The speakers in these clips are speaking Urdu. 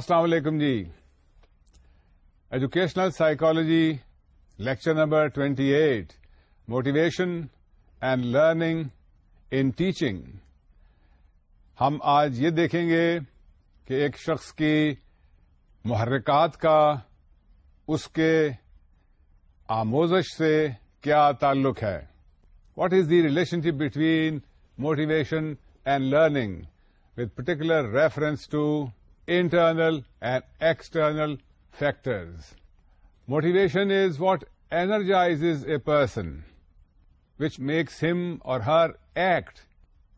السلام علیکم جی educational psychology lecture number twenty eight motivation and learning in teaching ہم آج یہ دیکھیں گے کہ ایک شخص کی محرکات کا اس کے آموزش سے کیا تعلق ہے what is the relationship between motivation and learning with particular reference to internal and external factors motivation is what arouses a person which makes him or her act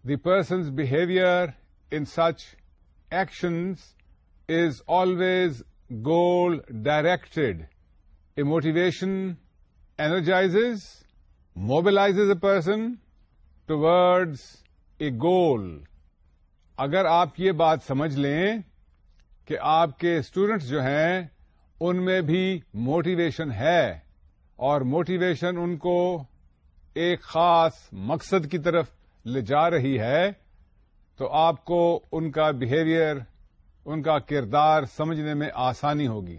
the person's behaviour in such actions is always goal direct a motivation arouses mobilises a person towards a goal اگر آپ یہ بات سمجھ لیں کہ آپ کے اسٹوڈینٹس جو ہیں ان میں بھی موٹیویشن ہے اور موٹیویشن ان کو ایک خاص مقصد کی طرف لے جا رہی ہے تو آپ کو ان کا بہیویئر ان کا کردار سمجھنے میں آسانی ہوگی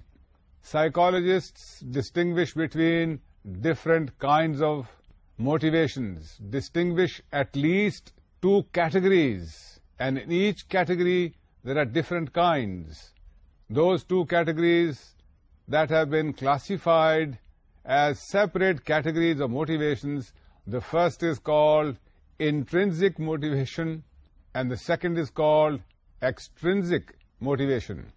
psychologist distinguish between different kinds of motivations distinguish at least two categories and each category There are different kinds. Those two categories that have been classified as separate categories of motivations, the first is called intrinsic motivation and the second is called extrinsic motivation.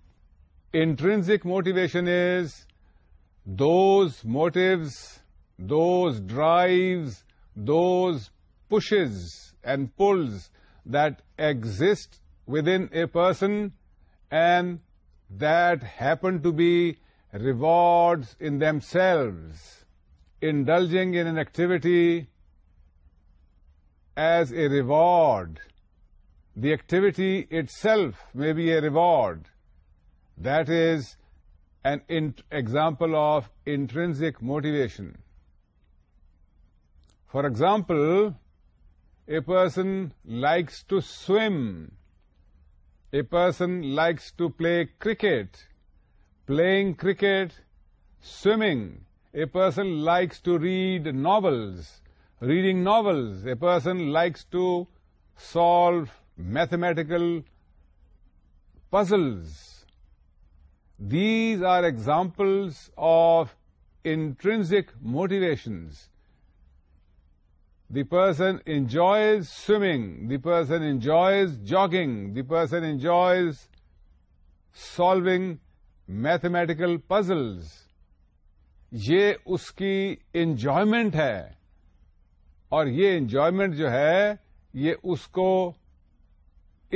Intrinsic motivation is those motives, those drives, those pushes and pulls that exist within a person, and that happen to be rewards in themselves. Indulging in an activity as a reward, the activity itself may be a reward. That is an example of intrinsic motivation. For example, a person likes to swim. A person likes to play cricket, playing cricket, swimming. A person likes to read novels, reading novels. A person likes to solve mathematical puzzles. These are examples of intrinsic motivations. The enjoys swimming the person enjoys jogging the person enjoys solving mathematical puzzles یہ اس کی انجوائمنٹ ہے اور یہ انجوائمنٹ جو ہے یہ اس کو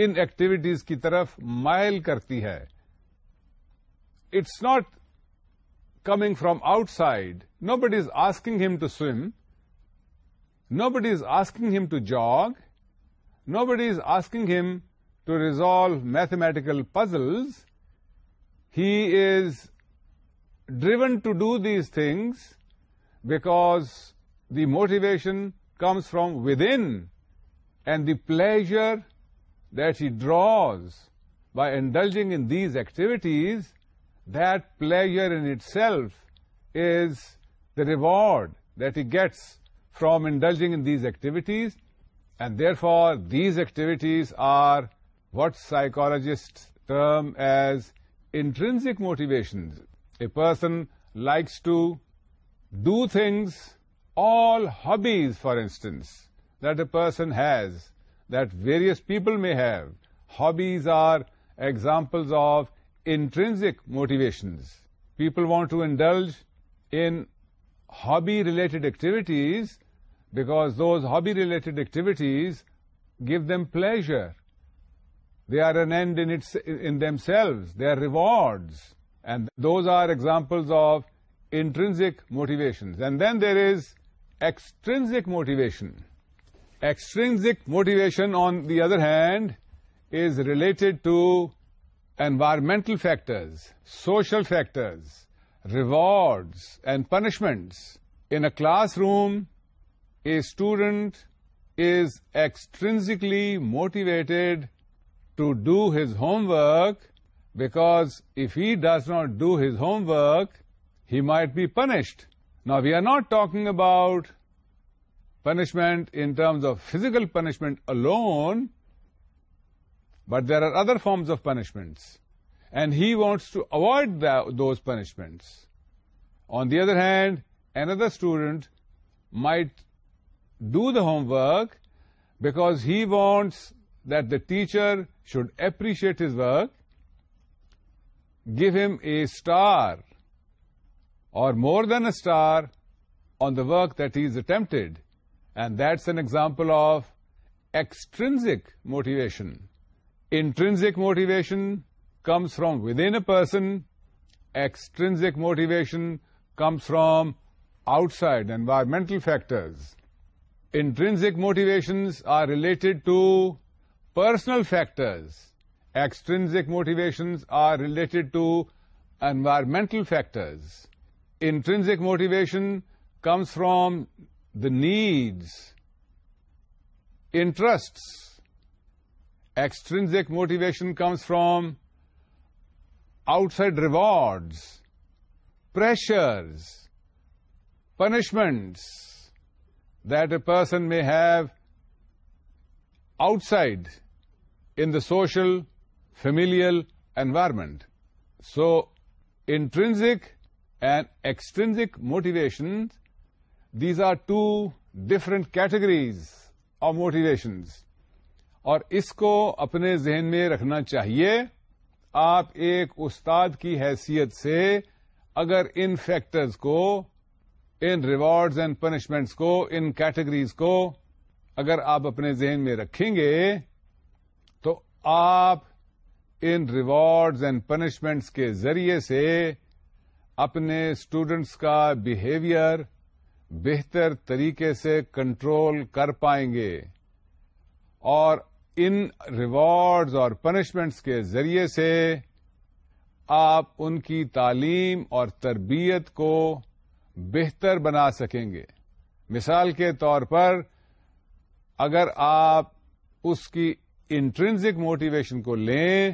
ان ایکٹیویٹیز کی طرف مائل کرتی ہے it's not coming from outside no but is asking him to swim Nobody is asking him to jog. Nobody is asking him to resolve mathematical puzzles. He is driven to do these things because the motivation comes from within, and the pleasure that he draws by indulging in these activities, that pleasure in itself is the reward that he gets from indulging in these activities, and therefore these activities are what psychologists term as intrinsic motivations. A person likes to do things, all hobbies, for instance, that a person has, that various people may have. Hobbies are examples of intrinsic motivations. People want to indulge in hobby-related activities because those hobby-related activities give them pleasure. They are an end in themselves. They are rewards. And those are examples of intrinsic motivations. And then there is extrinsic motivation. Extrinsic motivation, on the other hand, is related to environmental factors, social factors, rewards and punishments. In a classroom, a student is extrinsically motivated to do his homework, because if he does not do his homework, he might be punished. Now, we are not talking about punishment in terms of physical punishment alone, but there are other forms of punishments, and he wants to avoid those punishments. On the other hand, another student might do the homework because he wants that the teacher should appreciate his work, give him a star or more than a star on the work that he's attempted. And that's an example of extrinsic motivation. Intrinsic motivation comes from within a person. Extrinsic motivation comes from outside environmental factors. Intrinsic motivations are related to personal factors. Extrinsic motivations are related to environmental factors. Intrinsic motivation comes from the needs, interests. Extrinsic motivation comes from outside rewards, pressures, punishments. That a person may have outside in the social environment. Environment so intrinsic and motivations, motivation these are two different categories of motivations اور اس کو اپنے ذہن میں رکھنا چاہیے آپ ایک استاد کی حیثیت سے اگر ان فیکٹرز کو ان ریوارڈز اینڈ پنشمنٹس کو ان کیٹیگریز کو اگر آپ اپنے ذہن میں رکھیں گے تو آپ ان ریوارڈز اینڈ پنشمنٹس کے ذریعے سے اپنے اسٹوڈینٹس کا بہیویئر بہتر طریقے سے کنٹرول کر پائیں گے اور ان ریوارڈز اور پنشمنٹس کے ذریعے سے آپ ان کی تعلیم اور تربیت کو بہتر بنا سکیں گے مثال کے طور پر اگر آپ اس کی انٹرنزک موٹیویشن کو لیں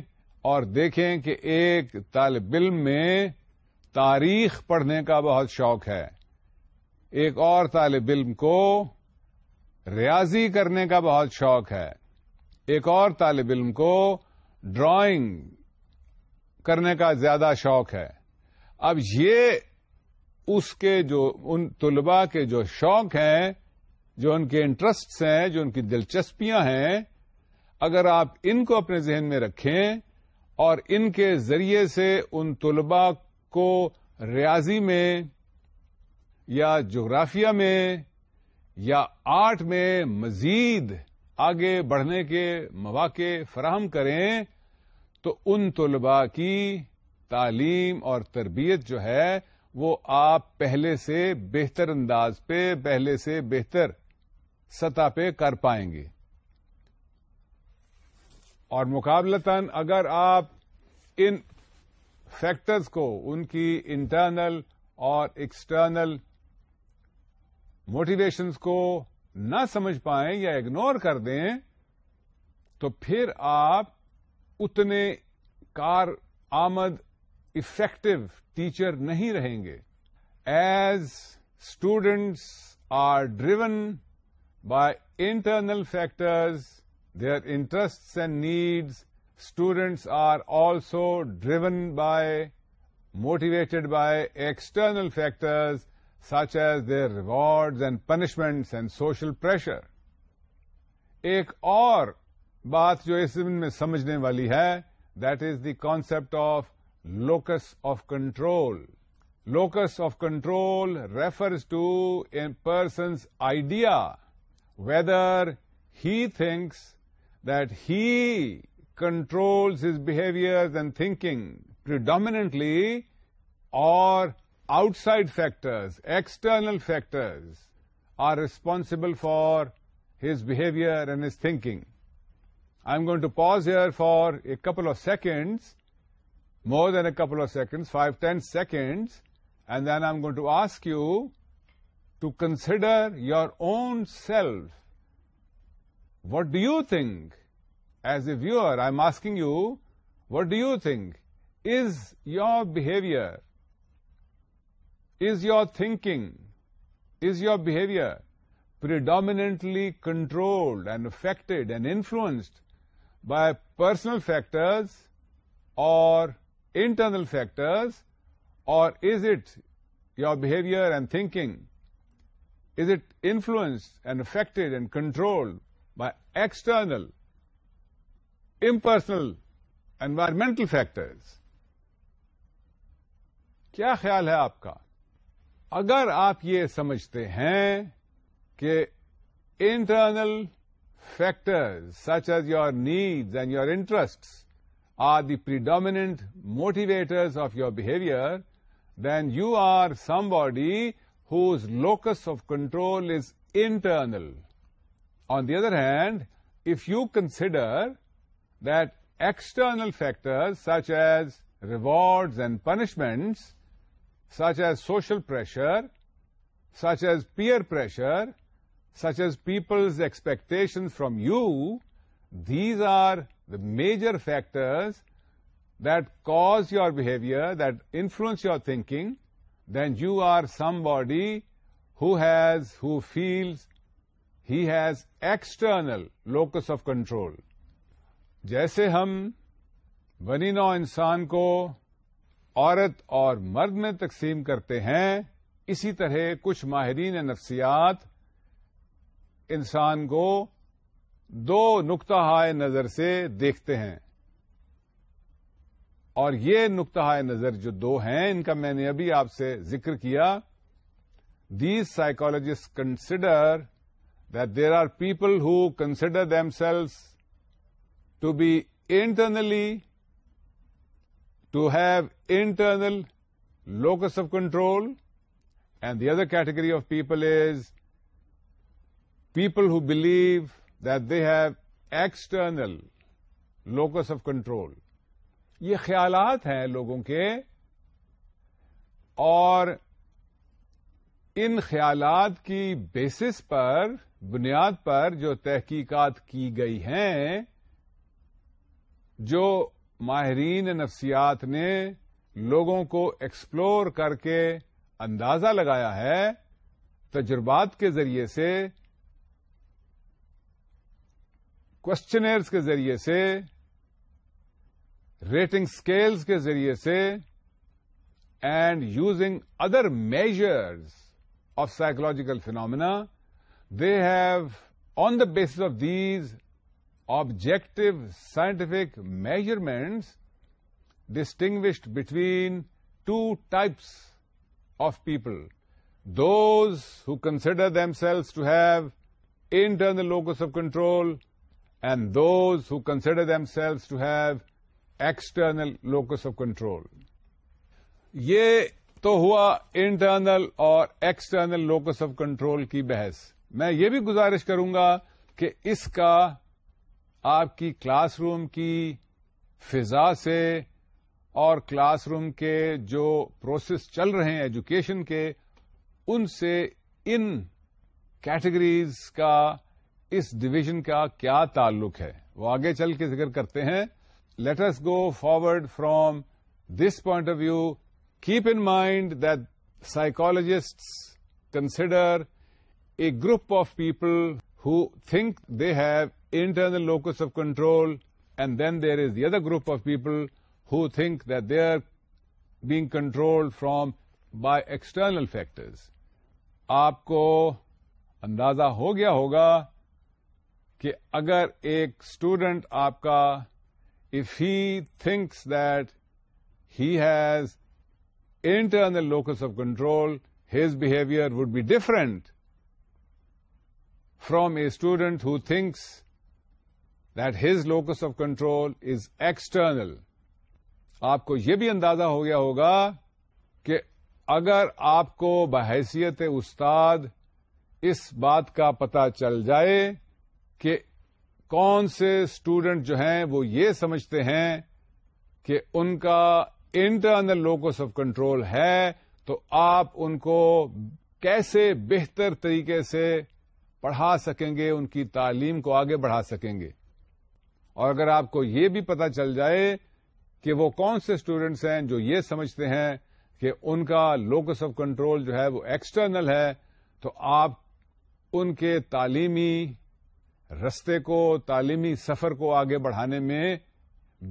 اور دیکھیں کہ ایک طالب علم میں تاریخ پڑھنے کا بہت شوق ہے ایک اور طالب علم کو ریاضی کرنے کا بہت شوق ہے ایک اور طالب علم کو ڈرائنگ کرنے کا زیادہ شوق ہے اب یہ اس کے جو ان طلباء کے جو شوق ہیں جو ان کے انٹرسٹ ہیں جو ان کی دلچسپیاں ہیں اگر آپ ان کو اپنے ذہن میں رکھیں اور ان کے ذریعے سے ان طلباء کو ریاضی میں یا جغرافیہ میں یا آرٹ میں مزید آگے بڑھنے کے مواقع فراہم کریں تو ان طلباء کی تعلیم اور تربیت جو ہے وہ آپ پہلے سے بہتر انداز پہ پہلے سے بہتر سطح پہ کر پائیں گے اور مقابلتاً اگر آپ ان فیکٹرز کو ان کی انٹرنل اور ایکسٹرنل موٹیویشنز کو نہ سمجھ پائیں یا اگنور کر دیں تو پھر آپ اتنے کار آمد افیکٹو ٹیچر نہیں رہیں گے as students are driven by internal factors their interest and needs students are also driven by motivated by external factors such as their rewards and punishments and social pressure ایک اور بات جو اس میں سمجھنے والی ہے that is the concept of locus of control. Locus of control refers to a person's idea, whether he thinks that he controls his behaviors and thinking predominantly, or outside factors, external factors are responsible for his behavior and his thinking. I'm going to pause here for a couple of seconds more than a couple of seconds, 5–10 seconds, and then I'm going to ask you to consider your own self. What do you think? As a viewer, I'm asking you, what do you think? Is your behavior, is your thinking, is your behavior predominantly controlled and affected and influenced by personal factors or internal factors or is it your behaviour and thinking is it influenced and affected and controlled by external impersonal environmental factors کیا خیال ہے آپ کا اگر آپ یہ سمجھتے ہیں کہ internal factors such as your needs and your interest are the predominant motivators of your behavior, then you are somebody whose locus of control is internal. On the other hand, if you consider that external factors such as rewards and punishments, such as social pressure, such as peer pressure, such as people's expectations from you, these are the major factors that cause your behavior, that influence your thinking, then you are somebody who has, who feels he has external locus of control. جیسے ہم بنی نو انسان کو عورت اور مرد میں تقسیم کرتے ہیں اسی طرح کچھ ماہرین نفسیات انسان کو دو ہائے نظر سے دیکھتے ہیں اور یہ نقطہ نظر جو دو ہیں ان کا میں نے ابھی آپ سے ذکر کیا these psychologist consider that there are people who consider themselves to be internally to have internal locus of control and the other category of people is people believe external locus of control یہ خیالات ہیں لوگوں کے اور ان خیالات کی بیسس پر بنیاد پر جو تحقیقات کی گئی ہیں جو ماہرین نفسیات نے لوگوں کو ایکسپلور کر کے اندازہ لگایا ہے تجربات کے ذریعے سے کوشچنرس کے ذریعے سے ریٹنگ اسکیلس کے ذریعے سے and using other measures of psychological phenomena they have on the base of these objective scientific measurements distinguished between two types of people those who consider themselves to have internal locus of control and those consider themselves to have external locus of control یہ تو ہوا انٹرنل اور ایکسٹرنل لوکس آف کنٹرول کی بحث میں یہ بھی گزارش کروں گا کہ اس کا آپ کی کلاس روم کی فضا سے اور کلاس روم کے جو پروسیس چل رہے ہیں ایجوکیشن کے ان سے ان کیٹیگریز کا اس ڈویژن کا کیا تعلق ہے وہ آگے چل کے ذکر کرتے ہیں let's go forward from this point of view keep in mind that psychologist consider a group of people who think they have internal locus of control and then there is the other group of people who think that they are being control from by external factors آپ کو اندازہ ہو گیا ہوگا کہ اگر ایک اسٹوڈنٹ آپ کا if he thinks that he has internal locus of control his behaviour would be different from a student who thinks that his locus of control is external آپ کو یہ بھی اندازہ ہو گیا ہوگا کہ اگر آپ کو بحیثیت استاد اس بات کا پتہ چل جائے کہ کون سے اسٹوڈینٹ جو ہیں وہ یہ سمجھتے ہیں کہ ان کا انٹرنل لوکس آف کنٹرول ہے تو آپ ان کو کیسے بہتر طریقے سے پڑھا سکیں گے ان کی تعلیم کو آگے بڑھا سکیں گے اور اگر آپ کو یہ بھی پتا چل جائے کہ وہ کون سے اسٹوڈینٹس ہیں جو یہ سمجھتے ہیں کہ ان کا لوکس آف کنٹرول جو ہے وہ ایکسٹرنل ہے تو آپ ان کے تعلیمی رستے کو تعلیمی سفر کو آگے بڑھانے میں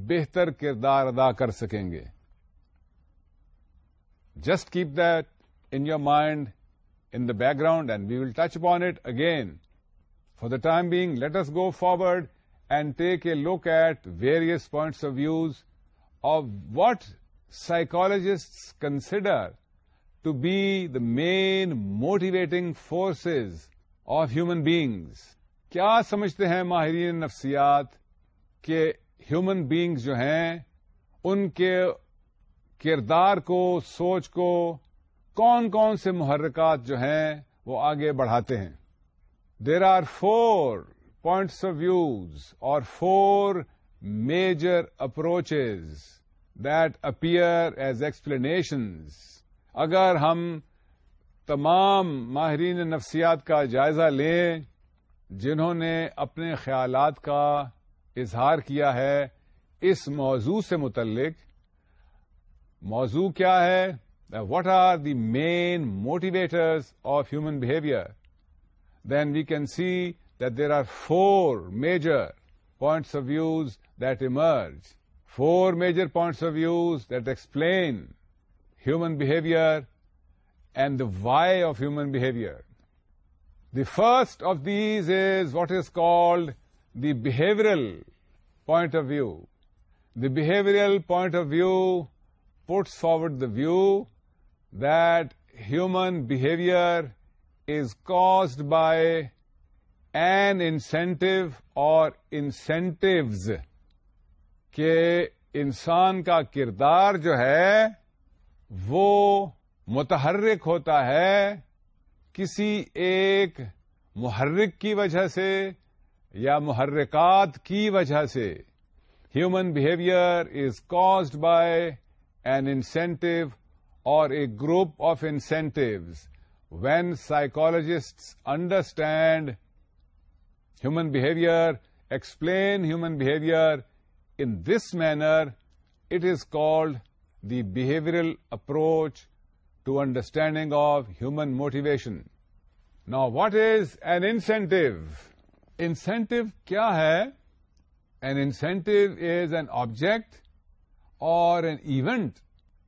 بہتر کردار ادا کر سکیں گے just keep that in your mind in the background and we will touch upon it again for the time being let us go forward and take a look at various points of views of what psychologist consider to be the main motivating forces of human beings کیا سمجھتے ہیں ماہرین نفسیات کہ ہیومن بینگز جو ہیں ان کے کردار کو سوچ کو کون کون سے محرکات جو ہیں وہ آگے بڑھاتے ہیں there are four points of views or four major approaches that appear as explanations اگر ہم تمام ماہرین نفسیات کا جائزہ لیں جنہوں نے اپنے خیالات کا اظہار کیا ہے اس موضوع سے متعلق موضوع کیا ہے what are the main motivators of human behaviour then we can see that there are four major points of views that emerge four major points of views that explain human behaviour and the why of human behaviour the first of these is what is called the behavioural point of view the behavioural point of view puts forward the view that human behaviour is caused by an incentive اور انسینٹوز کے انسان کا کردار جو ہے وہ متحرک ہوتا ہے کسی ایک محرک کی وجہ سے یا محرکات کی وجہ سے human behaviour is caused by an incentive or a group of incentives when psychologist understand human behaviour explain human behaviour in this manner it is called the behavioural approach to understanding of human motivation نا what is an incentive incentive کیا ہے an incentive is an object or an event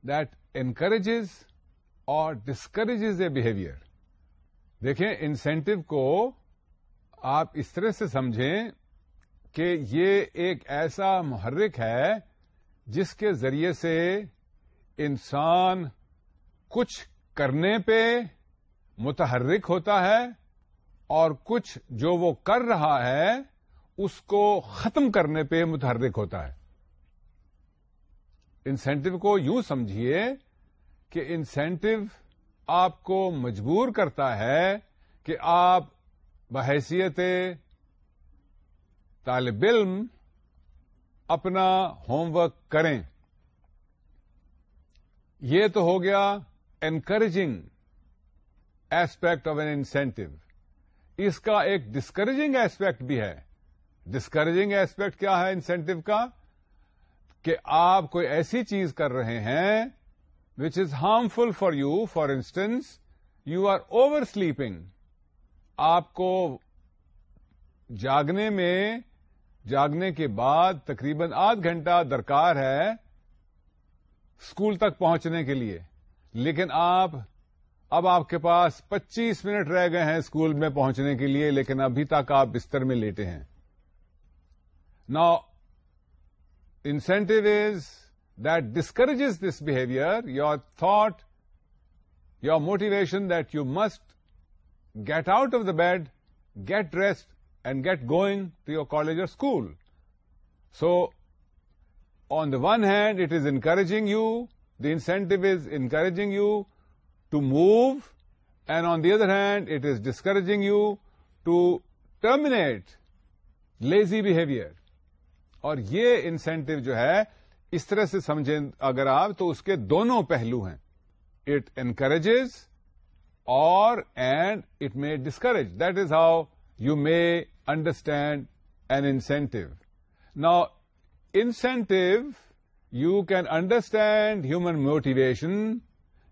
that encourages or discourages a behaviour دیکھیں انسینٹو کو آپ اس طرح سے سمجھیں کہ یہ ایک ایسا محرک ہے جس کے ذریعے سے انسان کچھ کرنے پہ متحرک ہوتا ہے اور کچھ جو وہ کر رہا ہے اس کو ختم کرنے پہ متحرک ہوتا ہے انسینٹو کو یوں سمجھیے کہ انسینٹو آپ کو مجبور کرتا ہے کہ آپ بحیثیت طالب علم اپنا ہوم ورک کریں یہ تو ہو گیا encouraging aspect of an incentive اس کا ایک ڈسکریجنگ ایسپیکٹ بھی ہے ڈسکریجنگ ایسپیکٹ کیا ہے انسینٹو کا کہ آپ کوئی ایسی چیز کر رہے ہیں which is harmful for you for instance you are oversleeping آپ کو جاگنے میں جاگنے کے بعد تقریباً آدھ گھنٹہ درکار ہے اسکول تک پہنچنے کے لیے لیکن آپ اب آپ کے پاس پچیس منٹ رہ گئے ہیں اسکول میں پہنچنے کے لیے لیکن ابھی تک آپ بستر میں لیٹے ہیں نا incentive is that discourages this behaviour your thought your motivation that you must get out of the bed get rest and get going to your college or school so on the one hand it is encouraging you the incentive is encouraging you to move and on the other hand it is discouraging you terminate lazy behaviour اور یہ انسینٹو جو ہے اس طرح سے سمجھیں اگر آپ تو اس کے دونوں پہلو ہیں it encourages or and it may discourage that is how you may understand an incentive نا incentive you can understand human motivation,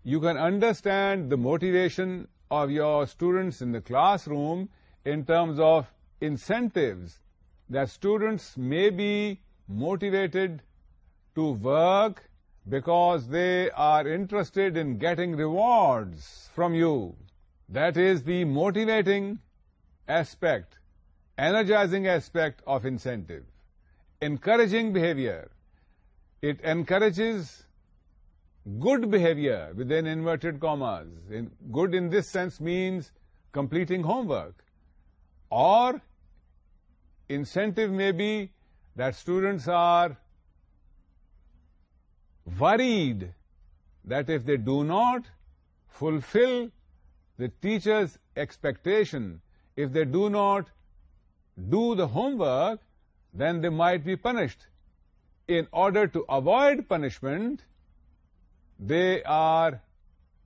you can understand the motivation of your students in the classroom in terms of incentives, that students may be motivated to work because they are interested in getting rewards from you. That is the motivating aspect, energizing aspect of incentive, encouraging behavior. It encourages good behavior within inverted commas. Good in this sense means completing homework. Or incentive may be that students are worried that if they do not fulfill the teacher's expectation, if they do not do the homework, then they might be punished in order to avoid punishment, they are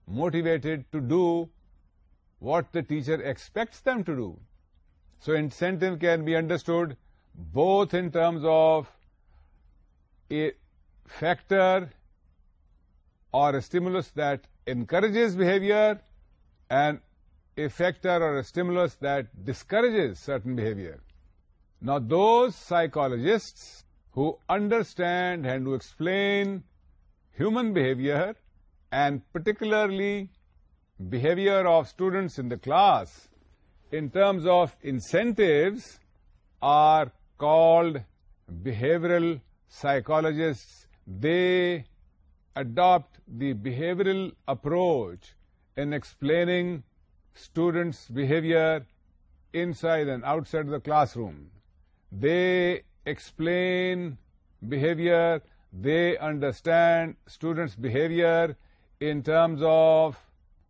motivated to do what the teacher expects them to do. So, incentive can be understood both in terms of a factor or a stimulus that encourages behavior and a factor or a stimulus that discourages certain behavior. Now, those psychologists who understand and who explain human behavior and particularly behavior of students in the class in terms of incentives are called behavioral psychologists. They adopt the behavioral approach in explaining students' behavior inside and outside the classroom. They explain behavior, they understand students' behavior in terms of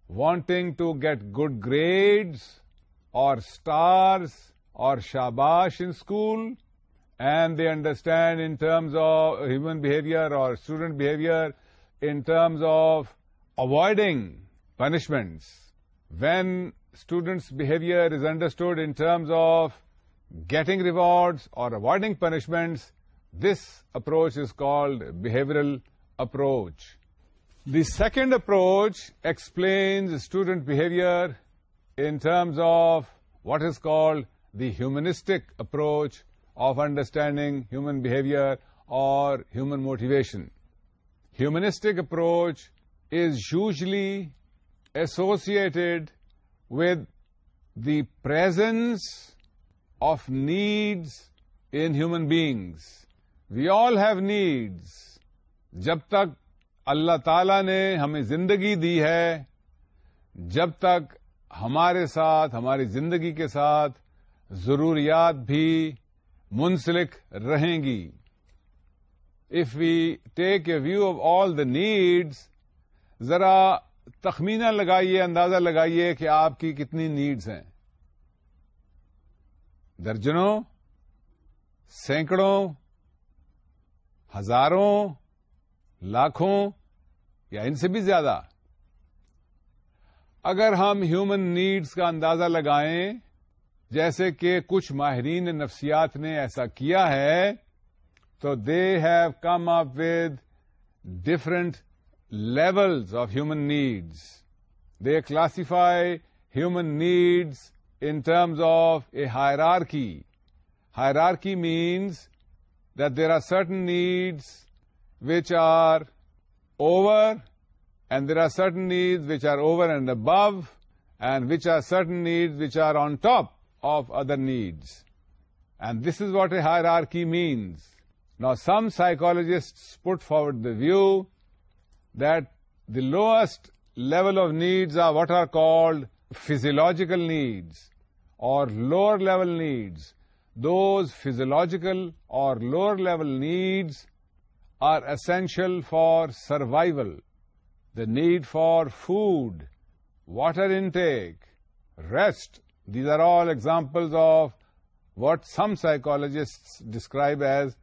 wanting to get good grades or stars or shabash in school, and they understand in terms of human behavior or student behavior in terms of avoiding punishments. When students' behavior is understood in terms of getting rewards or avoiding punishments, this approach is called behavioral approach. The second approach explains student behavior in terms of what is called the humanistic approach of understanding human behavior or human motivation. Humanistic approach is usually associated with the presence of needs in human beings. We all have needs. جب تک اللہ تعالی نے ہمیں زندگی دی ہے جب تک ہمارے ساتھ ہماری زندگی کے ساتھ ضروریات بھی منسلک رہیں گی if we take a view of all the needs ذرا تخمینہ لگائیے اندازہ لگائیے کہ آپ کی کتنی نیڈس ہیں درجنوں سینکڑوں ہزاروں لاکھوں یا ان سے بھی زیادہ اگر ہم ہیومن نیڈز کا اندازہ لگائیں جیسے کہ کچھ ماہرین نفسیات نے ایسا کیا ہے تو they have come up with different levels of human needs. They classify human needs in terms of a hierarchy. Hierarchy means that there are certain needs which are over, and there are certain needs which are over and above, and which are certain needs which are on top of other needs. And this is what a hierarchy means. Now, some psychologists put forward the view that the lowest level of needs are what are called physiological needs. Or lower level needs those physiological or lower level needs are essential for survival the need for food water intake rest these are all examples of what some psychologist describe as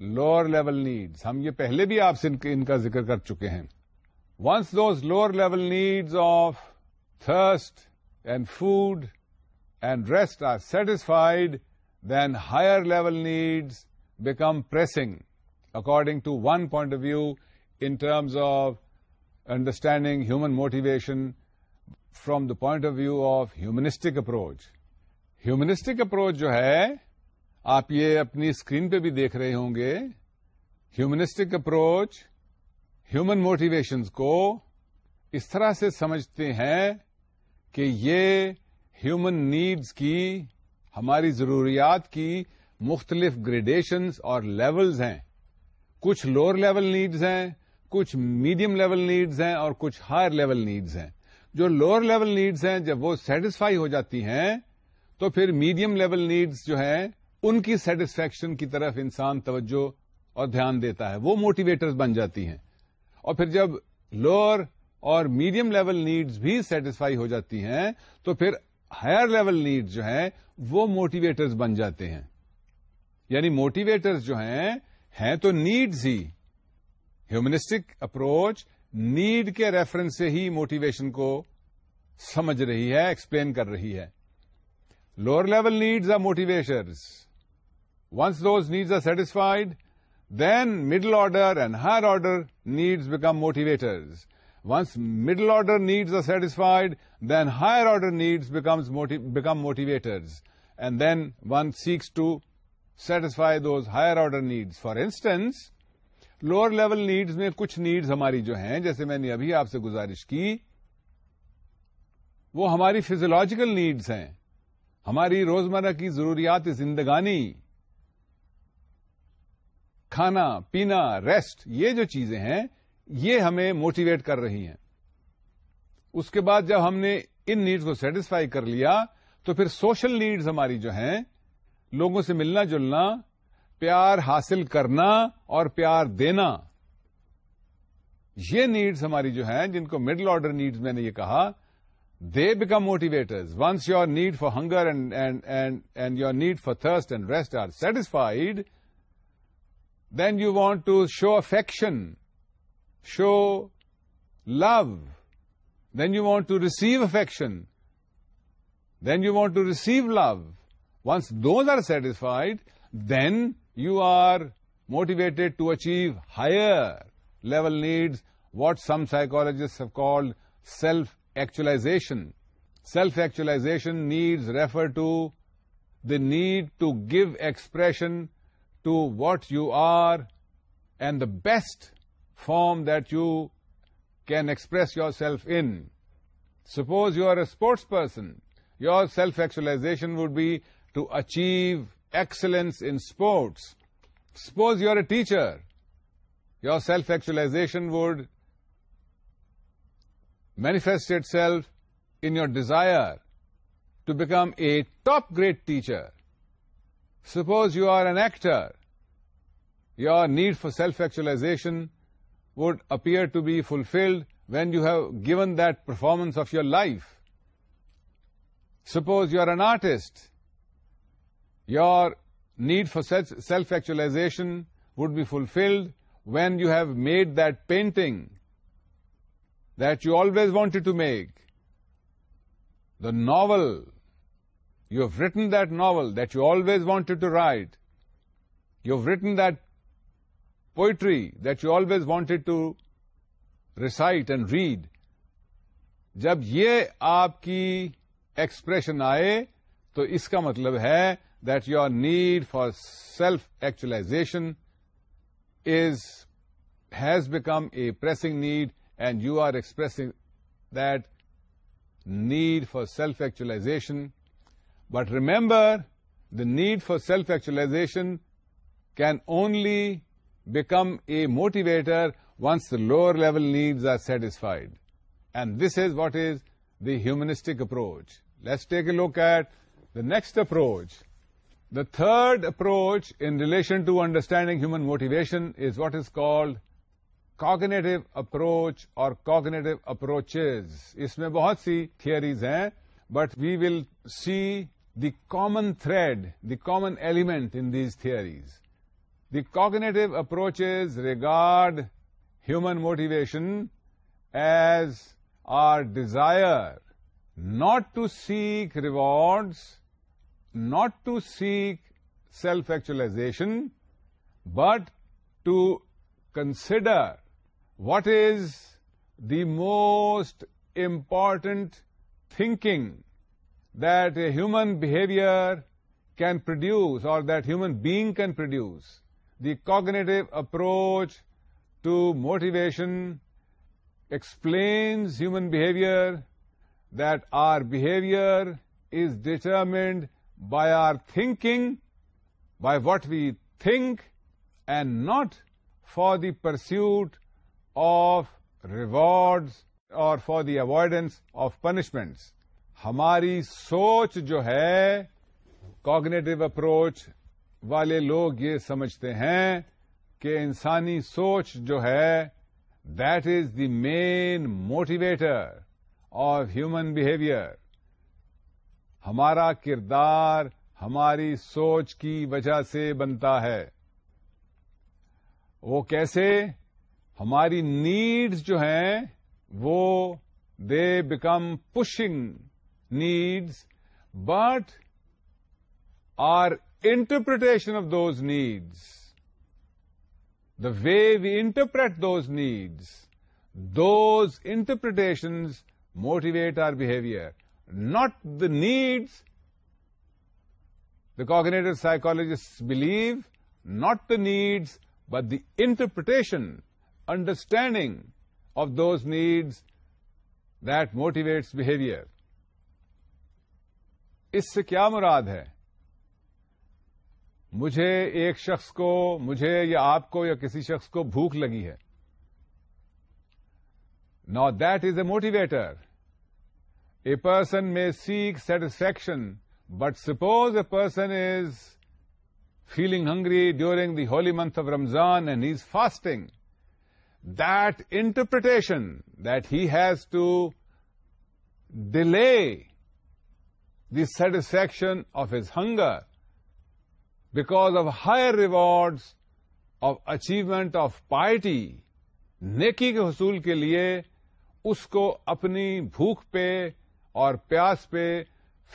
lower level needs ہم یہ پہلے بھی آپ سے ان کا ذکر کر چکے ہیں once those lower level needs of thirst and food and rest are satisfied then higher level needs become pressing according to one point of view in terms of understanding human motivation from the point of view of humanistic approach humanistic approach جو ہے آپ یہ اپنی اسکرین پہ بھی دیکھ رہے ہوں گے ہیمنسٹک اپروچ ہیومن موٹیویشن کو اس طرح سے سمجھتے ہیں کہ یہ ہیومن نیڈس کی ہماری ضروریات کی مختلف گریڈیشنز اور لیولز ہیں کچھ لوور لیول نیڈز ہیں کچھ میڈیم لیول نیڈز ہیں اور کچھ ہائر لیول نیڈز ہیں جو لوور لیول نیڈز ہیں جب وہ سیٹسفائی ہو جاتی ہیں تو پھر میڈیم لیول نیڈز جو ہیں ان کی سیٹسفیکشن کی طرف انسان توجہ اور دھیان دیتا ہے وہ موٹیویٹرز بن جاتی ہیں اور پھر جب لوور اور میڈیم لیول نیڈز بھی سیٹسفائی ہو جاتی ہیں تو پھر ہائر لیول نیڈ جو ہیں وہ موٹیویٹرز بن جاتے ہیں یعنی موٹیویٹرز جو ہیں ہیں تو نیڈز ہی ہیومنسٹک اپروچ نیڈ کے ریفرنس سے ہی موٹیویشن کو سمجھ رہی ہے ایکسپلین کر رہی ہے lower level needs are motivators once those needs are satisfied then middle order and higher order needs become motivators once middle order needs are satisfied then higher order needs become motivators and then one seeks to satisfy those higher order needs for instance lower level needs میں كچھ نیڈس ہماری جو ہیں جیسے میں نے ابھی آپ سے گزارش كی وہ ہماری فیزولوجیکل نیڈس ہیں ہماری روز مرہ كی ضروریات زندگانی كھانا پینا ریسٹ یہ جو چیزیں ہیں یہ ہمیں موٹیویٹ کر رہی ہیں اس کے بعد جب ہم نے ان نیڈز کو سیٹسفائی کر لیا تو پھر سوشل نیڈز ہماری جو ہیں لوگوں سے ملنا جلنا پیار حاصل کرنا اور پیار دینا یہ نیڈز ہماری جو ہیں جن کو مڈل آرڈر نیڈز میں نے یہ کہا they become motivators once your need for hunger and your need for thirst and rest are satisfied then you want to show affection show love, then you want to receive affection, then you want to receive love. Once those are satisfied, then you are motivated to achieve higher level needs, what some psychologists have called self-actualization. Self-actualization needs refer to the need to give expression to what you are, and the best form that you can express yourself in. Suppose you are a sports person, your self-actualization would be to achieve excellence in sports. Suppose you are a teacher, your self-actualization would manifest itself in your desire to become a top-grade teacher. Suppose you are an actor, your need for self-actualization would appear to be fulfilled when you have given that performance of your life. Suppose you are an artist, your need for self-actualization would be fulfilled when you have made that painting that you always wanted to make, the novel, you have written that novel that you always wanted to write, you have written that poetry that you always wanted to recite and read جب یہ آپ کی ایکسپریشن آئے تو اس کا مطلب ہے that you need for self actualisation is has become a press need and you are expressing that need for self actualisation but remember the need for self actualisation can only become a motivator once lower level needs are satisfied and this is what is humanistic approach let's take a look at the next approach the third approach in relation to understanding human motivation is what is cold cognitive approach or cognitive approach اس میں بہت سی تھھیریز ہیں but we will see the common thread the common element in these theories The cognitive approaches regard human motivation as our desire not to seek rewards, not to seek self-actualization, but to consider what is the most important thinking that a human behavior can produce or that human being can produce. The cognitive approach to motivation explains human behaviour that our behaviour is determined by our thinking by what we think and not for the pursuit of rewards or for the avoidance of punishments ہماری سوچ جو ہے کوگنیٹو اپروچ والے لوگ یہ سمجھتے ہیں کہ انسانی سوچ جو ہے that is the main motivator of human behaviour ہمارا کردار ہماری سوچ کی وجہ سے بنتا ہے وہ کیسے ہماری نیڈز جو ہیں وہ they become pushing needs but are interpretation of those needs the way we interpret those needs those interpretations motivate our behaviour not the needs the cognitive psychologist believe not the needs but the interpretation understanding of those needs that motivates behaviour اس سے کیا مراد ہے مجھے ایک شخص کو مجھے یا آپ کو یا کسی شخص کو بھوک لگی ہے نا that is a motivator a person میں seek satisfaction but suppose a person is feeling hungry during the holy month of Ramzan and is fasting that interpretation that he has to delay the satisfaction of his hunger because of higher rewards of achievement of piety نیکی کے حصول کے لیے اس کو اپنی بھوک پہ اور پیاس پہ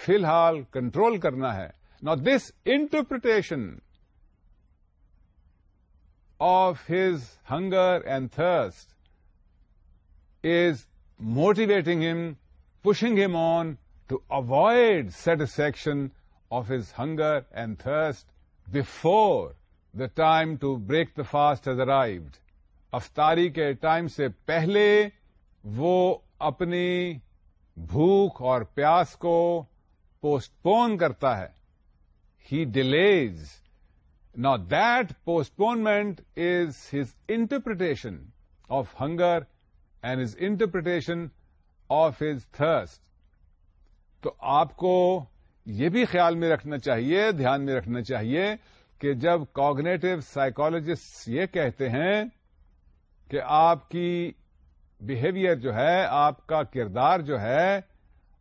فی الحال کنٹرول کرنا ہے نا this interpretation of his hunger and thirst is motivating him pushing him on to avoid satisfaction of his hunger and thirst before the time to break the fast has arrived افطاری کے ٹائم سے پہلے وہ اپنی بھوک اور پیاس کو پوسٹ پون کرتا ہے ہی ڈیلیز نا that postponement is his interpretation of hunger and his interpretation of his thirst تو آپ کو یہ بھی خیال میں رکھنا چاہیے دھیان میں رکھنا چاہیے کہ جب کوگنیٹو سائیکالوجسٹ یہ کہتے ہیں کہ آپ کی بہیویئر جو ہے آپ کا کردار جو ہے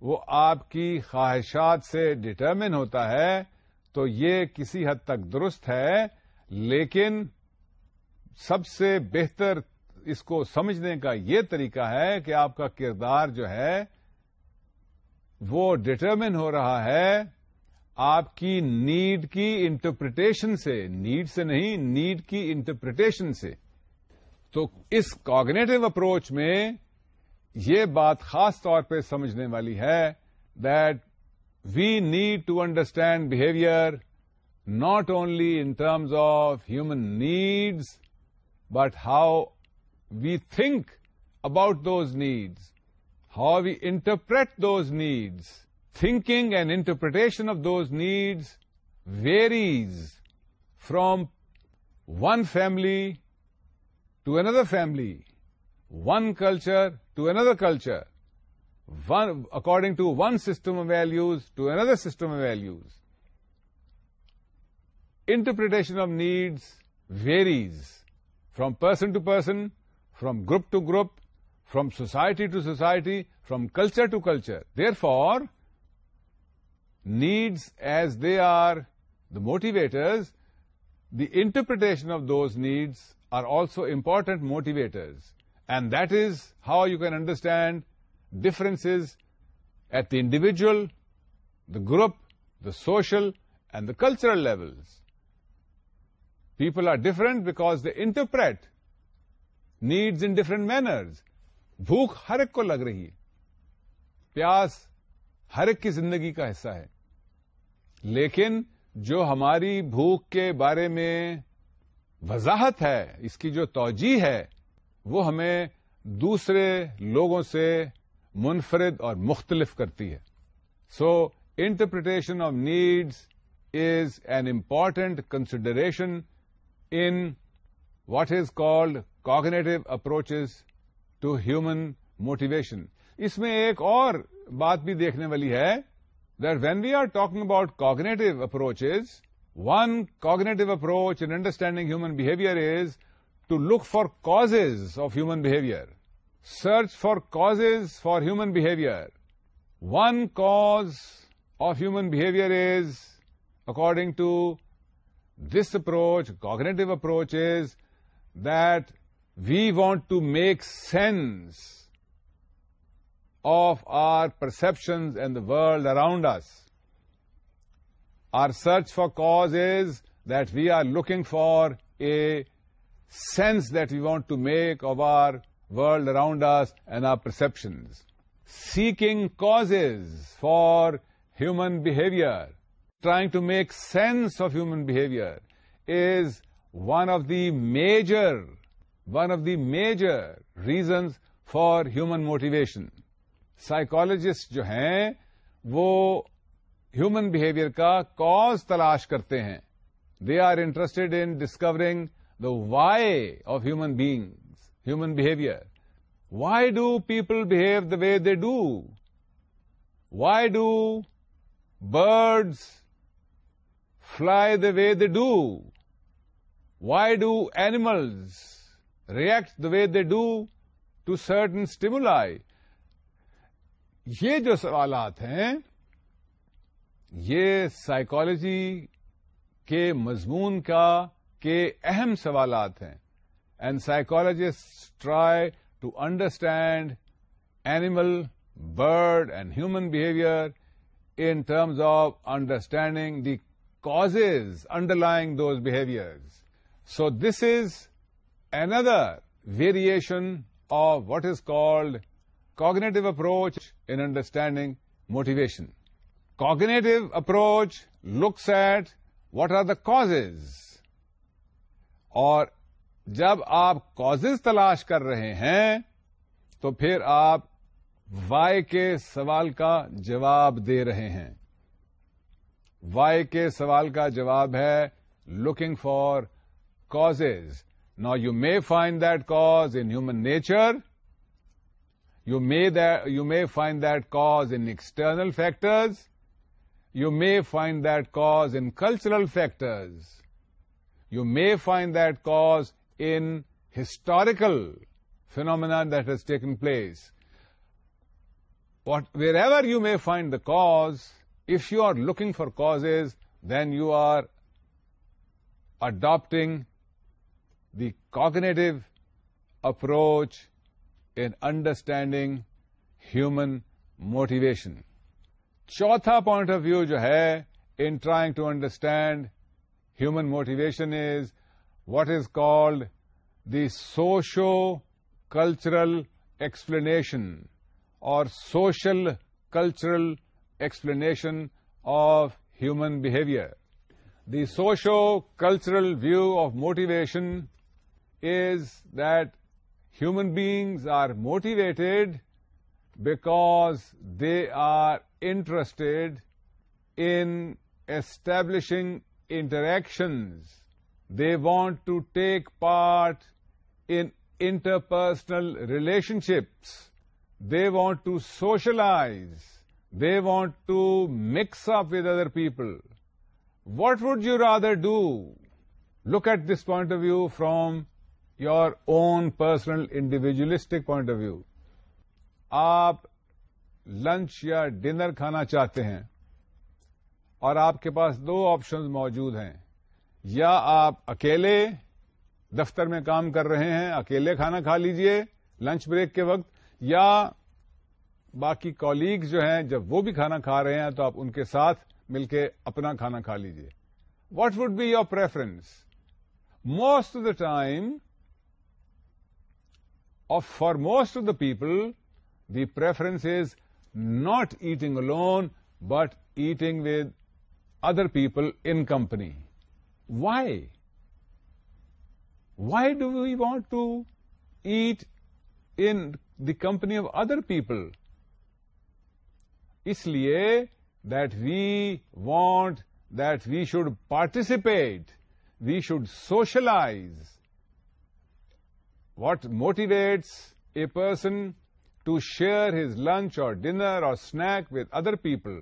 وہ آپ کی خواہشات سے ڈٹرمن ہوتا ہے تو یہ کسی حد تک درست ہے لیکن سب سے بہتر اس کو سمجھنے کا یہ طریقہ ہے کہ آپ کا کردار جو ہے وہ ڈٹرمن ہو رہا ہے آپ کی نیڈ کی انٹرپریٹیشن سے نیڈ سے نہیں نیڈ کی انٹرپریٹیشن سے تو اس کوگنیٹو اپروچ میں یہ بات خاص طور پہ سمجھنے والی ہے that we need to understand behaviour not only in terms of human needs but how we think about those needs how we interpret those needs. Thinking and interpretation of those needs varies from one family to another family, one culture to another culture, according to one system of values to another system of values. Interpretation of needs varies from person to person, from group to group, from society to society, from culture to culture. Therefore, needs as they are the motivators, the interpretation of those needs are also important motivators. And that is how you can understand differences at the individual, the group, the social, and the cultural levels. People are different because they interpret needs in different manners. بھوک ہر ایک کو لگ رہی ہے پیاس ہر ایک کی زندگی کا حصہ ہے لیکن جو ہماری بھوک کے بارے میں وضاحت ہے اس کی جو توجہ ہے وہ ہمیں دوسرے لوگوں سے منفرد اور مختلف کرتی ہے so interpretation of needs is an important consideration in what is called cognitive approaches to human motivation اس میں ایک اور بات بھی دیکھنے والی ہے that when we are talking about cognitive approach one cognitive approach understanding human behaviour is to look for cause of human behaviour search for cause for human behaviour one cause of human behaviour is according to this approach cognitive approach is that We want to make sense of our perceptions and the world around us. Our search for cause is that we are looking for a sense that we want to make of our world around us and our perceptions. Seeking causes for human behavior, trying to make sense of human behavior, is one of the major one of the major reasons for human motivation psychologist جو ہیں وہ ہیومن بہیویئر کا کاز تلاش کرتے ہیں they are interested in discovering the why of human beings human behaviour why do people behave the way they do why do birds fly the way they do why do animals react the way they do to certain and یہ جو سوالات ہیں یہ سائیکالوجی کے مضمون کا کے اہم سوالات ہیں and psychologist try to understand animal bird and human behaviour in terms of understanding the cause underlying those behaviour so this is another variation of what is called cognitive approach in understanding motivation. Cognitive approach looks at what are the causes اور جب آپ کازز تلاش کر رہے ہیں تو پھر آپ وائی کے سوال کا جواب دے رہے ہیں وائی کے سوال کا جواب ہے looking for causes Now, you may find that cause in human nature, you may find that cause in external factors, you may find that cause in cultural factors, you may find that cause in historical phenomena that has taken place. Wherever you may find the cause, if you are looking for causes, then you are adopting the cog approach in understanding human motivation چوتھا پوائنٹ آف ویو جو ہے in trying to understand human motivation is what is called the socio cultural explanation اور social cultural explanation of human behaviour the socio cultural view of motivation is that human beings are motivated because they are interested in establishing interactions. They want to take part in interpersonal relationships. They want to socialize. They want to mix up with other people. What would you rather do? Look at this point of view from your own personal individualistic point of view آپ لنچ یا ڈنر کھانا چاہتے ہیں اور آپ کے پاس دو آپشنز موجود ہیں یا آپ اکیلے دفتر میں کام کر رہے ہیں اکیلے کھانا کھا لیجئے لنچ بریک کے وقت یا باقی کولیگ جو ہیں جب وہ بھی کھانا کھا رہے ہیں تو آپ ان کے ساتھ مل کے اپنا کھانا کھا لیجئے what would be your preference most of the time For most of the people, the preference is not eating alone, but eating with other people in company. Why? Why do we want to eat in the company of other people? Isliye that we want that we should participate, we should socialize, what motivates a person to share his lunch or dinner or snack with other people,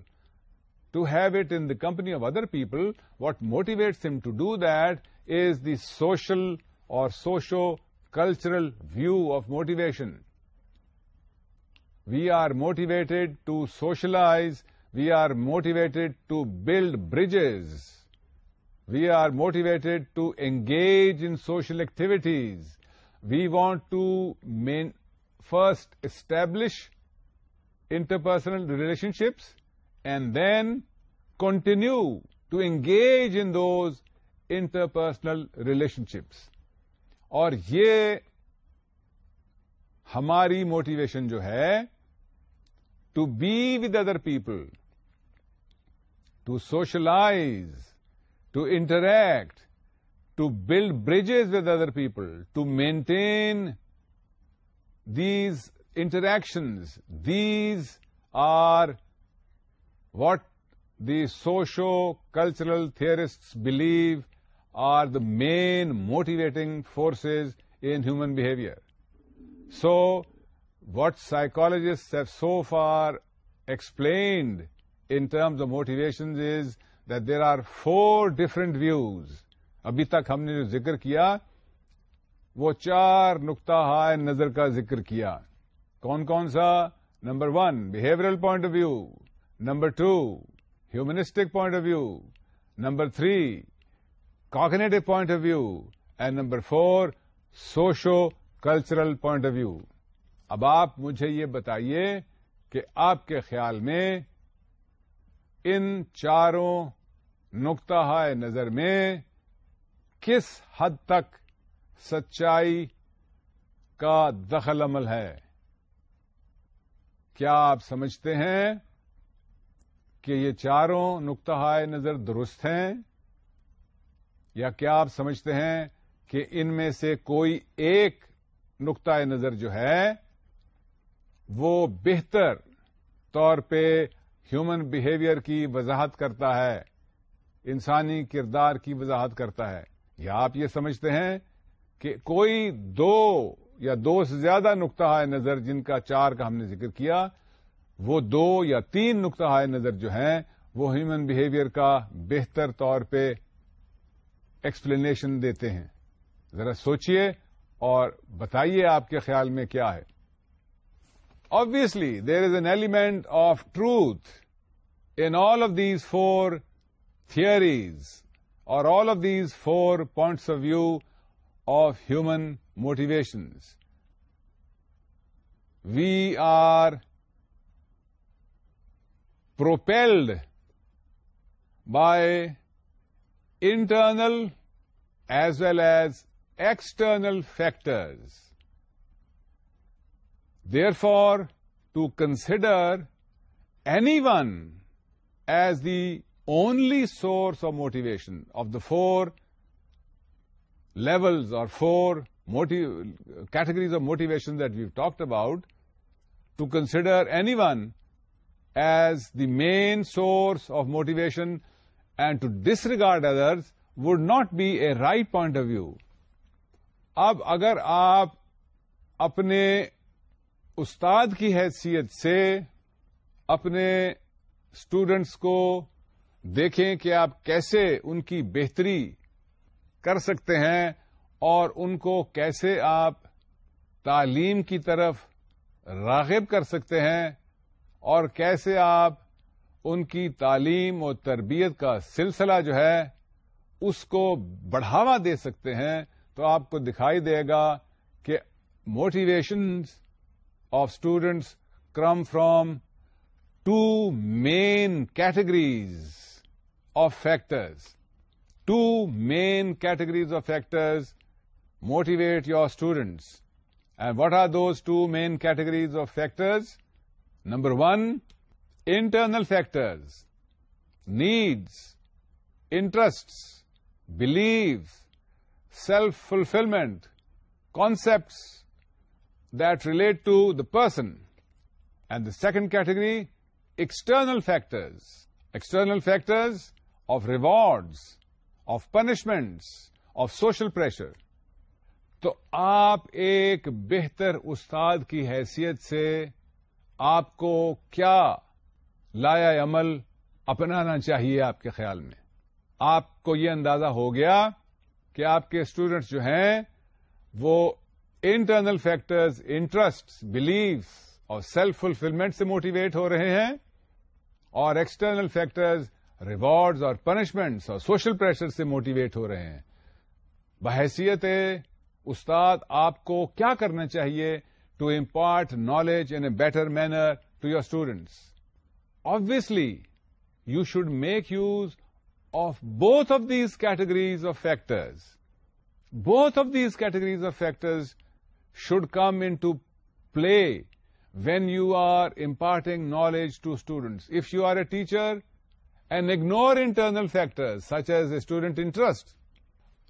to have it in the company of other people? What motivates him to do that is the social or socio-cultural view of motivation. We are motivated to socialize. We are motivated to build bridges. We are motivated to engage in social activities. We want to main first establish interpersonal relationships and then continue to engage in those interpersonal relationships اور یہ ہماری موٹیویشن جو ہے to be with other people to socialise to interact to build bridges with other people, to maintain these interactions. These are what the socio-cultural theorists believe are the main motivating forces in human behavior. So, what psychologists have so far explained in terms of motivations is that there are 4 different views ابھی تک ہم نے جو ذکر کیا وہ چار نقطہ ہائے نظر کا ذکر کیا کون کون سا number one behavioural point of view number two humanistic point of view number three cognitive point of view and number four socio cultural point of view اب آپ مجھے یہ بتائیے کہ آپ کے خیال میں ان چاروں نقطہ ہائے نظر میں کس حد تک سچائی کا دخل عمل ہے کیا آپ سمجھتے ہیں کہ یہ چاروں نقطہ نظر درست ہیں یا کیا آپ سمجھتے ہیں کہ ان میں سے کوئی ایک نقطۂ نظر جو ہے وہ بہتر طور پہ ہیومن بہیویئر کی وضاحت کرتا ہے انسانی کردار کی وضاحت کرتا ہے یا آپ یہ سمجھتے ہیں کہ کوئی دو یا دو سے زیادہ نقطہ نظر جن کا چار کا ہم نے ذکر کیا وہ دو یا تین نقطہ نظر جو ہیں وہ ہیومن بہیویئر کا بہتر طور پہ ایکسپلینیشن دیتے ہیں ذرا سوچئے اور بتائیے آپ کے خیال میں کیا ہے obviously there is an element of truth in all of these four theories or all of these 4 points of view of human motivations. We are propelled by internal as well as external factors. Therefore, to consider anyone as the only source of motivation of the four level اور فور موٹی categories of motivation that we talked about to consider any one as the main source of motivation and to disregard others would not be a right point of view اب اگر آپ اپنے استاد کی حیثیت سے اپنے اسٹوڈینٹس کو دیکھیں کہ آپ کیسے ان کی بہتری کر سکتے ہیں اور ان کو کیسے آپ تعلیم کی طرف راغب کر سکتے ہیں اور کیسے آپ ان کی تعلیم اور تربیت کا سلسلہ جو ہے اس کو بڑھاوا دے سکتے ہیں تو آپ کو دکھائی دے گا کہ motivation of students come from two main categories of factors. Two main categories of factors motivate your students. And what are those two main categories of factors? Number one, internal factors, needs, interests, beliefs, self-fulfillment, concepts that relate to the person. And the second category, external factors. External factors of rewards of punishments of social pressure تو آپ ایک بہتر استاد کی حیثیت سے آپ کو کیا لایا عمل اپنانا چاہیے آپ کے خیال میں آپ کو یہ اندازہ ہو گیا کہ آپ کے اسٹوڈینٹس جو ہیں وہ انٹرنل فیکٹرز انٹرسٹ بلیفس اور سیلف فلفلمنٹ سے موٹیویٹ ہو رہے ہیں اور ایکسٹرنل فیکٹرز ریوارڈز اور پنشمنٹس اور سوشل پریشر سے موٹیویٹ ہو رہے ہیں بحیثیت استاد آپ کو کیا کرنا چاہیے to impart knowledge in a better manner to your students obviously you should make use of both of these categories of factors both of these categories of factors should come into play when you are imparting knowledge to students if you are a teacher and ignore internal factors such as student interest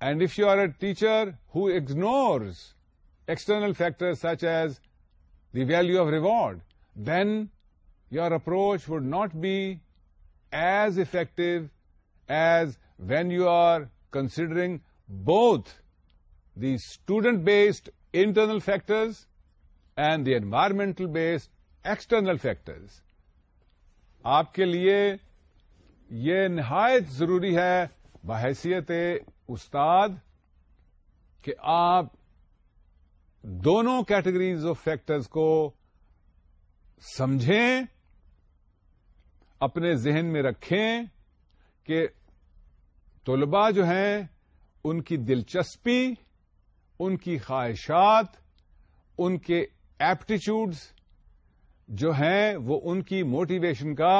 and if you are a teacher who ignores external factor such as the value of reward then your approach would not be as effective as when you are considering both the student based internal factors and the environmental based external factors آپ کے لیے یہ نہایت ضروری ہے بحیثیت استاد کہ آپ دونوں کیٹیگریز آف فیکٹرز کو سمجھیں اپنے ذہن میں رکھیں کہ طلباء جو ہیں ان کی دلچسپی ان کی خواہشات ان کے ایپٹیچیوڈز جو ہیں وہ ان کی موٹیویشن کا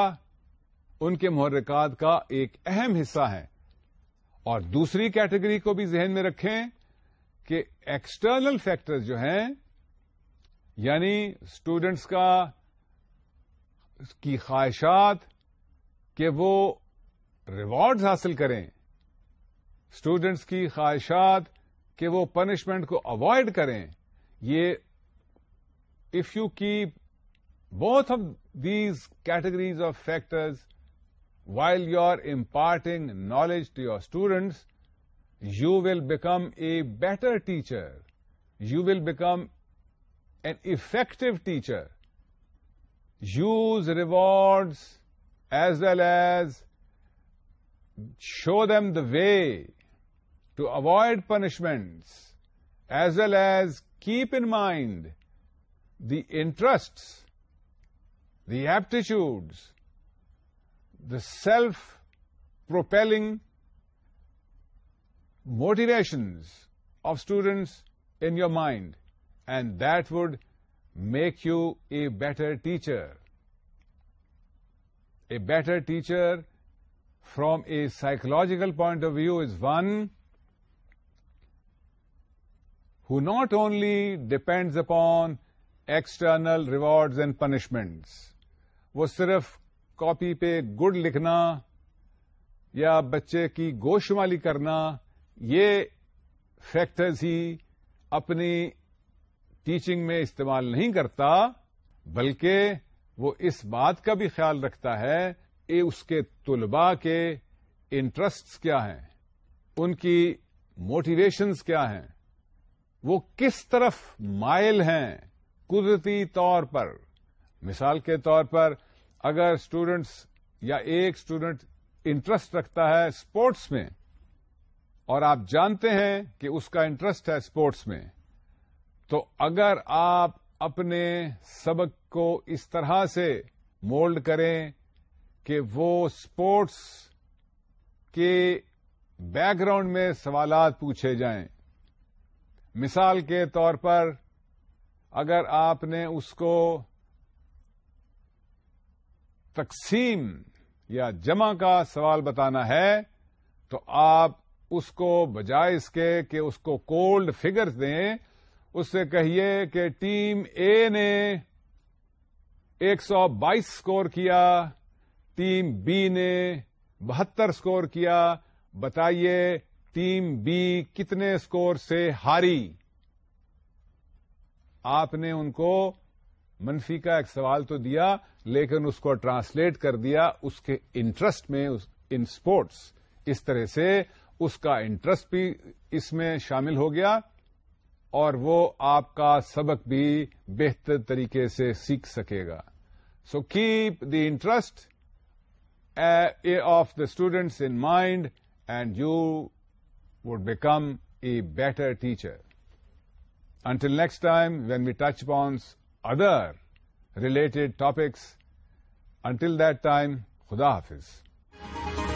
ان کے محرکات کا ایک اہم حصہ ہیں اور دوسری کیٹیگری کو بھی ذہن میں رکھیں کہ ایکسٹرنل فیکٹر جو ہیں یعنی اسٹوڈینٹس کا کی خواہشات کہ وہ ریوارڈز حاصل کریں اسٹوڈینٹس کی خواہشات کہ وہ پنشمنٹ کو اوائڈ کریں یہ if you keep both of these categories of factors while you are imparting knowledge to your students, you will become a better teacher. You will become an effective teacher. Use rewards as well as show them the way to avoid punishments, as well as keep in mind the interests, the aptitudes, the self propelling motivations of students in your mind and that would make you a better teacher a better teacher from a psychological point of view is one who not only depends upon external rewards and punishments وہ صرف کاپی پہ گڑ لکھنا یا بچے کی گوشمالی کرنا یہ فیکٹرز ہی اپنی ٹیچنگ میں استعمال نہیں کرتا بلکہ وہ اس بات کا بھی خیال رکھتا ہے کہ اس کے طلباء کے انٹرسٹس کیا ہیں ان کی موٹیویشنز کیا ہیں وہ کس طرف مائل ہیں قدرتی طور پر مثال کے طور پر اگر اسٹوڈینٹس یا ایک اسٹوڈینٹ انٹرسٹ رکھتا ہے اسپورٹس میں اور آپ جانتے ہیں کہ اس کا انٹرسٹ ہے اسپورٹس میں تو اگر آپ اپنے سبق کو اس طرح سے مولڈ کریں کہ وہ اسپورٹس کے بیک گراؤنڈ میں سوالات پوچھے جائیں مثال کے طور پر اگر آپ نے اس کو تقسیم یا جمع کا سوال بتانا ہے تو آپ اس کو بجائے اس کے کہ اس کو کولڈ فگرز دیں اس سے کہیے کہ ٹیم اے نے ایک سو بائیس اسکور کیا ٹیم بی نے بہتر اسکور کیا بتائیے ٹیم بی کتنے اسکور سے ہاری آپ نے ان کو منفی کا ایک سوال تو دیا لیکن اس کو ٹرانسلیٹ کر دیا اس کے انٹرسٹ میں ان اسپورٹس اس طرح سے اس کا انٹرسٹ بھی اس میں شامل ہو گیا اور وہ آپ کا سبق بھی بہتر طریقے سے سیکھ سکے گا so keep the interest of the students in mind and you would become a better teacher until next time when we touch بانس other related topics until time خدا حافظ